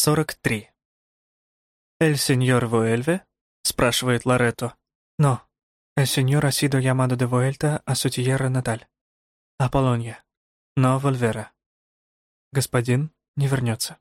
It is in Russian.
43. «Эль сеньор Вуэльве?» — спрашивает Лоретто. «Но. Эль сеньор ha sido llamado de vuelta a su tierra natal. Аполлония. Но Вольвера. Господин не вернется».